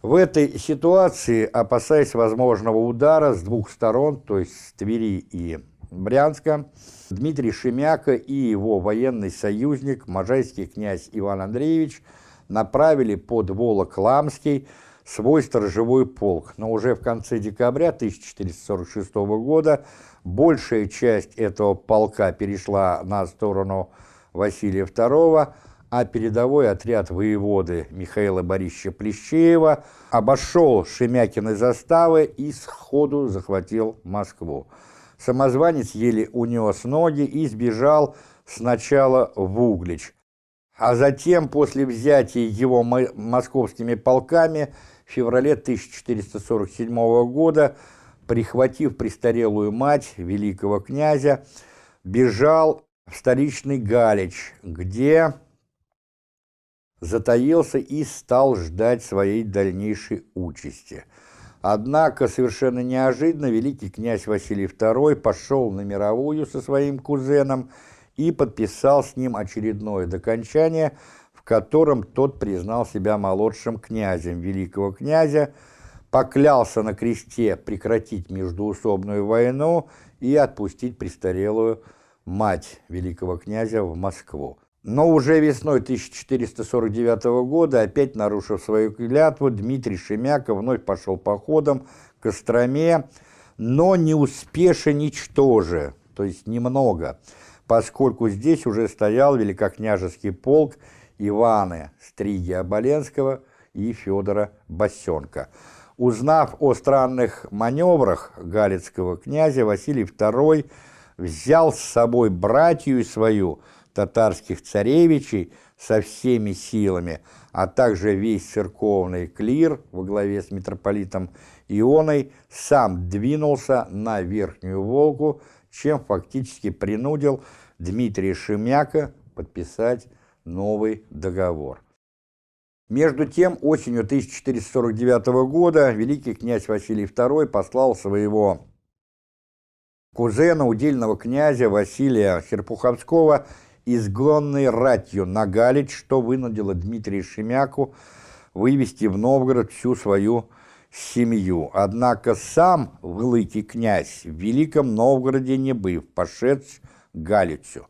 в этой ситуации, опасаясь возможного удара с двух сторон, то есть с Твери и Брянска, Дмитрий Шемяка и его военный союзник, можайский князь Иван Андреевич, направили под Волок-Ламский свой сторожевой полк. Но уже в конце декабря 1446 года большая часть этого полка перешла на сторону Василия II, а передовой отряд воеводы Михаила Борисовича Плещеева обошел Шемякины заставы и сходу захватил Москву. Самозванец еле унес ноги и сбежал сначала в Углич, а затем, после взятия его московскими полками, в феврале 1447 года, прихватив престарелую мать великого князя, бежал столичный Галич, где затаился и стал ждать своей дальнейшей участи. Однако, совершенно неожиданно, великий князь Василий II пошел на мировую со своим кузеном и подписал с ним очередное докончание, в котором тот признал себя молодшим князем великого князя, поклялся на кресте прекратить междуусобную войну и отпустить престарелую мать великого князя в Москву. Но уже весной 1449 года, опять нарушив свою клятву, Дмитрий Шемяка вновь пошел походом к Костроме, но не успеша ничтоже, то есть немного, поскольку здесь уже стоял великокняжеский полк Ивана Стриги Оболенского и Федора Басенка. Узнав о странных маневрах галицкого князя, Василий II взял с собой братью свою – татарских царевичей со всеми силами, а также весь церковный клир во главе с митрополитом Ионой сам двинулся на Верхнюю Волгу, чем фактически принудил Дмитрия Шемяка подписать новый договор. Между тем, осенью 1449 года великий князь Василий II послал своего кузена, удельного князя Василия Серпуховского изгонной ратью на Галич, что вынудило Дмитрия Шемяку вывести в Новгород всю свою семью, однако сам великий князь в Великом Новгороде не быв, пошедший к Галицю.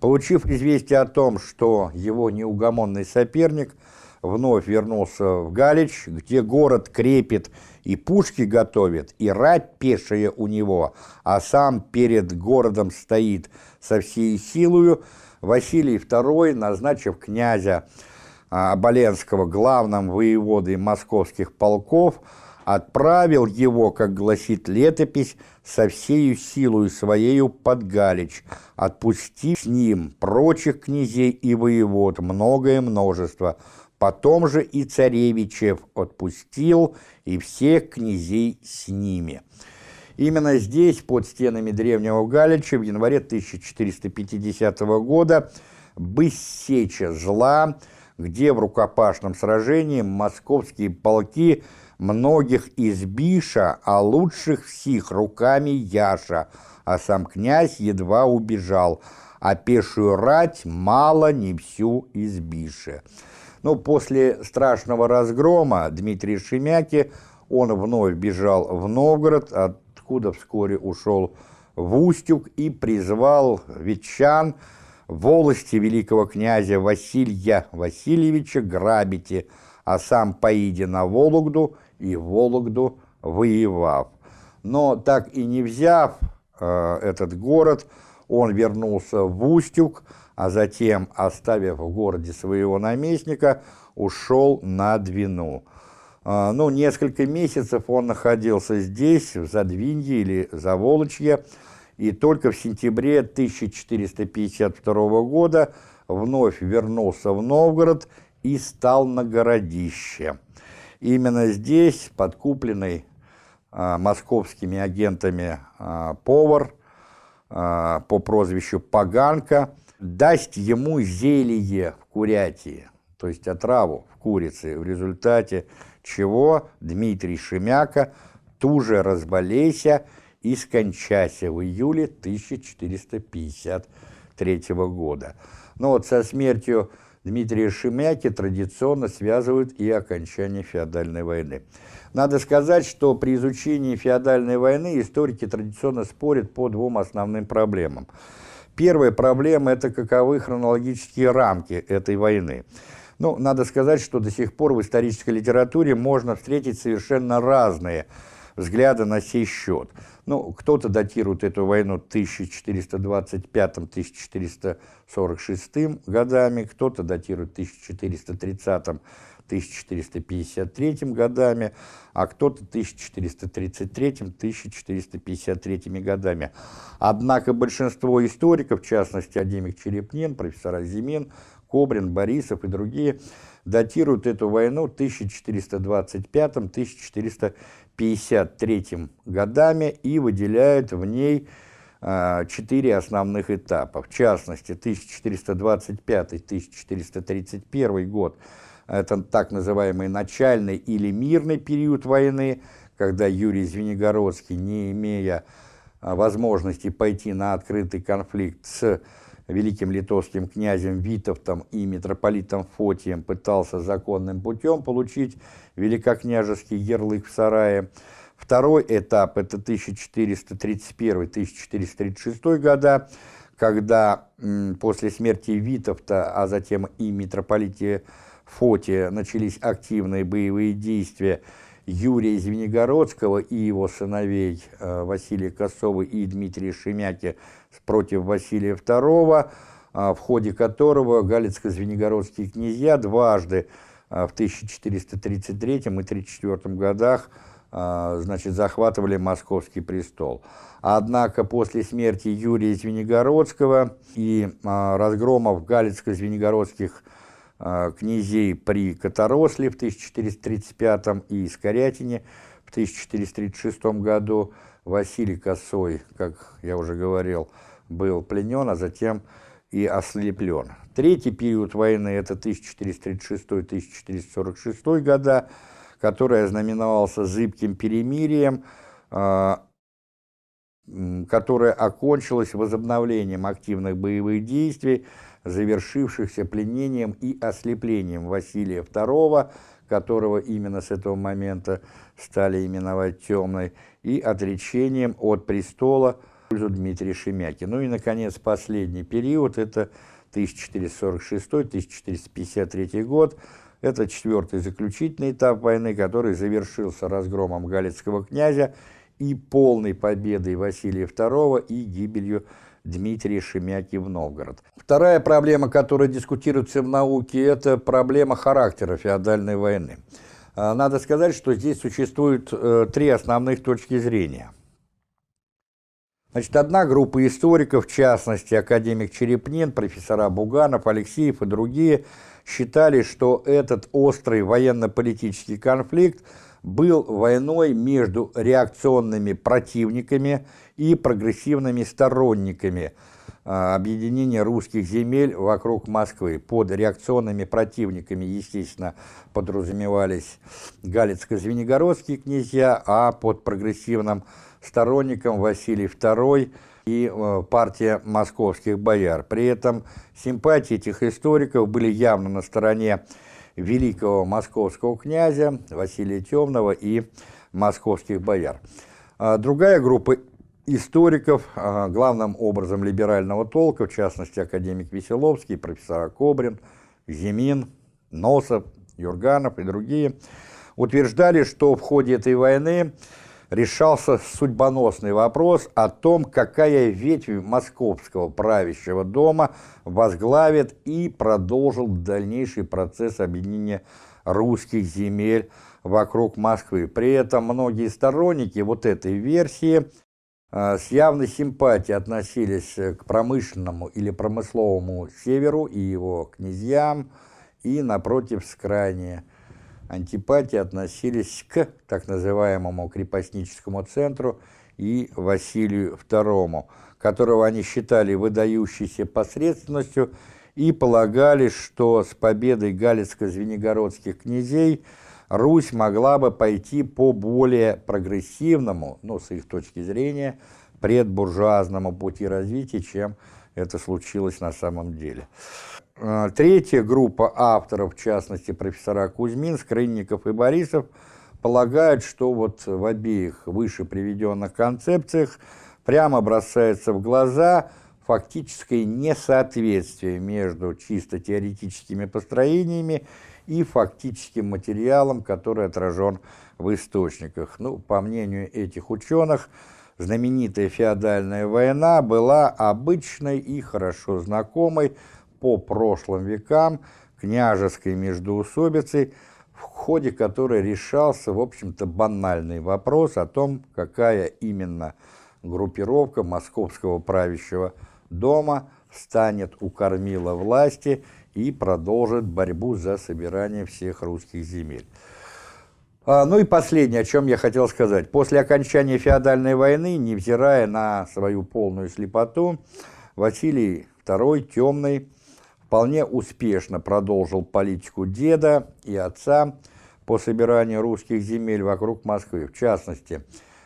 Получив известие о том, что его неугомонный соперник вновь вернулся в Галич, где город крепит и пушки готовит, и рать пешая у него, а сам перед городом стоит со всей силою, Василий II, назначив князя Оболенского главным воеводой московских полков, отправил его, как гласит летопись, со всею силою своею под Галич, отпустив с ним прочих князей и воевод многое множество, потом же и царевичев отпустил, и всех князей с ними. Именно здесь, под стенами древнего Галича, в январе 1450 года, Быссеча зла, где в рукопашном сражении московские полки многих из Биша, а лучших всех руками Яша, а сам князь едва убежал, а пешую рать мало не всю из. Но после страшного разгрома Дмитрия Шемяки он вновь бежал в Новгород, откуда вскоре ушел в Устюг и призвал ветчан, волости великого князя Василия Васильевича грабите, а сам поиди на Вологду и Вологду воевав. Но так и не взяв э, этот город, он вернулся в Устюг, а затем, оставив в городе своего наместника, ушел на Двину. Э, ну, несколько месяцев он находился здесь, в Задвинье или Заволочье, и только в сентябре 1452 года вновь вернулся в Новгород и стал на городище. Именно здесь, подкупленный а, московскими агентами а, повар а, по прозвищу Поганка, даст ему зелье в курятии, то есть отраву в курице, в результате чего Дмитрий Шемяка туже разболейся и скончася в июле 1453 года. Но вот со смертью Дмитрия Шемяки традиционно связывают и окончание феодальной войны. Надо сказать, что при изучении феодальной войны историки традиционно спорят по двум основным проблемам. Первая проблема – это каковы хронологические рамки этой войны. Ну, надо сказать, что до сих пор в исторической литературе можно встретить совершенно разные взгляды на сей счет. Ну, кто-то датирует эту войну 1425-1446 годами, кто-то датирует 1430-1453 годами, а кто-то 1433-1453 годами. Однако большинство историков, в частности, академик Черепнин, профессор Зимин, Кобрин, Борисов и другие, датируют эту войну 1425-1453 1953 годами и выделяют в ней а, четыре основных этапа. В частности, 1425-1431 год – это так называемый начальный или мирный период войны, когда Юрий Звенигородский, не имея а, возможности пойти на открытый конфликт с великим литовским князем Витовтом и митрополитом Фотием пытался законным путем получить великокняжеский ярлык в Сарае. Второй этап – это 1431-1436 года, когда после смерти Витовта, а затем и митрополите начались активные боевые действия Юрия Звенигородского и его сыновей э, Василия Косова и Дмитрия Шемяки против Василия II, а, в ходе которого Галицко-Звенигородские князья дважды а, в 1433 и 1434 годах а, значит, захватывали московский престол. Однако после смерти Юрия Звенигородского и разгромов Галицко-Звенигородских князей при Которосле в 1435 и Скорятине в 1436 году Василий Косой, как я уже говорил, был пленен, а затем и ослеплен. Третий период войны – это 1436-1446 года, который ознаменовался зыбким перемирием, а, которое окончилось возобновлением активных боевых действий, завершившихся пленением и ослеплением Василия II, которого именно с этого момента стали именовать темной, и отречением от престола Дмитрия Шемяки. Ну и, наконец, последний период – это 1446-1453 год. Это четвертый заключительный этап войны, который завершился разгромом Галицкого князя и полной победой Василия II и гибелью Дмитрия Шемяки в Новгород. Вторая проблема, которая дискутируется в науке, это проблема характера феодальной войны. А, надо сказать, что здесь существует э, три основных точки зрения. Значит, одна группа историков, в частности, академик Черепнин, профессора Буганов, Алексеев и другие, считали, что этот острый военно-политический конфликт был войной между реакционными противниками и прогрессивными сторонниками а, объединения русских земель вокруг Москвы. Под реакционными противниками, естественно, подразумевались Галицко-Звенигородские князья, а под прогрессивным сторонником Василий II и а, партия московских бояр. При этом симпатии этих историков были явно на стороне великого московского князя Василия Темного и московских бояр. А, другая группа историков, а, главным образом либерального толка, в частности, академик Веселовский, профессор Кобрин, Зимин, Носов, Юрганов и другие, утверждали, что в ходе этой войны решался судьбоносный вопрос о том, какая ветвь московского правящего дома возглавит и продолжит дальнейший процесс объединения русских земель вокруг Москвы. При этом многие сторонники вот этой версии а, с явной симпатией относились к промышленному или промысловому северу и его князьям, и, напротив, с крайне антипатии относились к так называемому крепостническому центру и Василию II, которого они считали выдающейся посредственностью и полагали, что с победой галицко-звенигородских князей – Русь могла бы пойти по более прогрессивному, ну, с их точки зрения, предбуржуазному пути развития, чем это случилось на самом деле. А, третья группа авторов, в частности профессора Кузьмин, Скрынников и Борисов, полагают, что вот в обеих выше приведенных концепциях прямо бросается в глаза фактическое несоответствие между чисто теоретическими построениями и фактическим материалом, который отражен в источниках. Ну, по мнению этих ученых, знаменитая феодальная война была обычной и хорошо знакомой по прошлым векам княжеской междоусобицей, в ходе которой решался, в общем-то, банальный вопрос о том, какая именно группировка московского правящего дома станет у кормила власти – и продолжит борьбу за собирание всех русских земель. А, ну и последнее, о чем я хотел сказать. После окончания феодальной войны, невзирая на свою полную слепоту, Василий II Темный вполне успешно продолжил политику деда и отца по собиранию русских земель вокруг Москвы. В частности,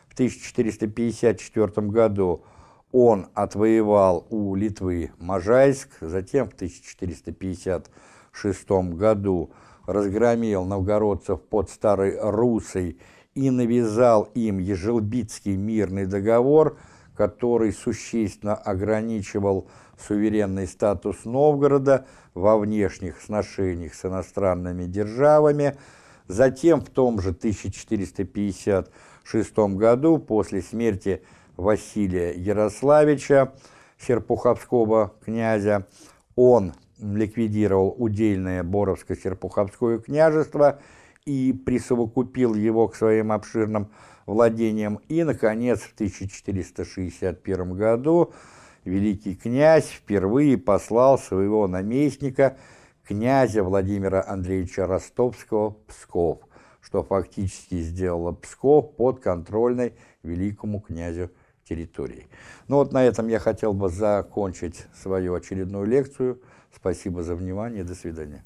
в 1454 году он отвоевал у Литвы Можайск, затем в 1456 году разгромил новгородцев под Старой Русой и навязал им Ежелбитский мирный договор, который существенно ограничивал суверенный статус Новгорода во внешних сношениях с иностранными державами. Затем в том же 1456 году, после смерти Василия Ярославича, Серпуховского князя. Он ликвидировал удельное Боровско-Серпуховское княжество и присовокупил его к своим обширным владениям. И, наконец, в 1461 году великий князь впервые послал своего наместника, князя Владимира Андреевича Ростовского, Псков, что фактически сделало Псков подконтрольной великому князю территорий. Ну вот на этом я хотел бы закончить свою очередную лекцию. Спасибо за внимание. До свидания.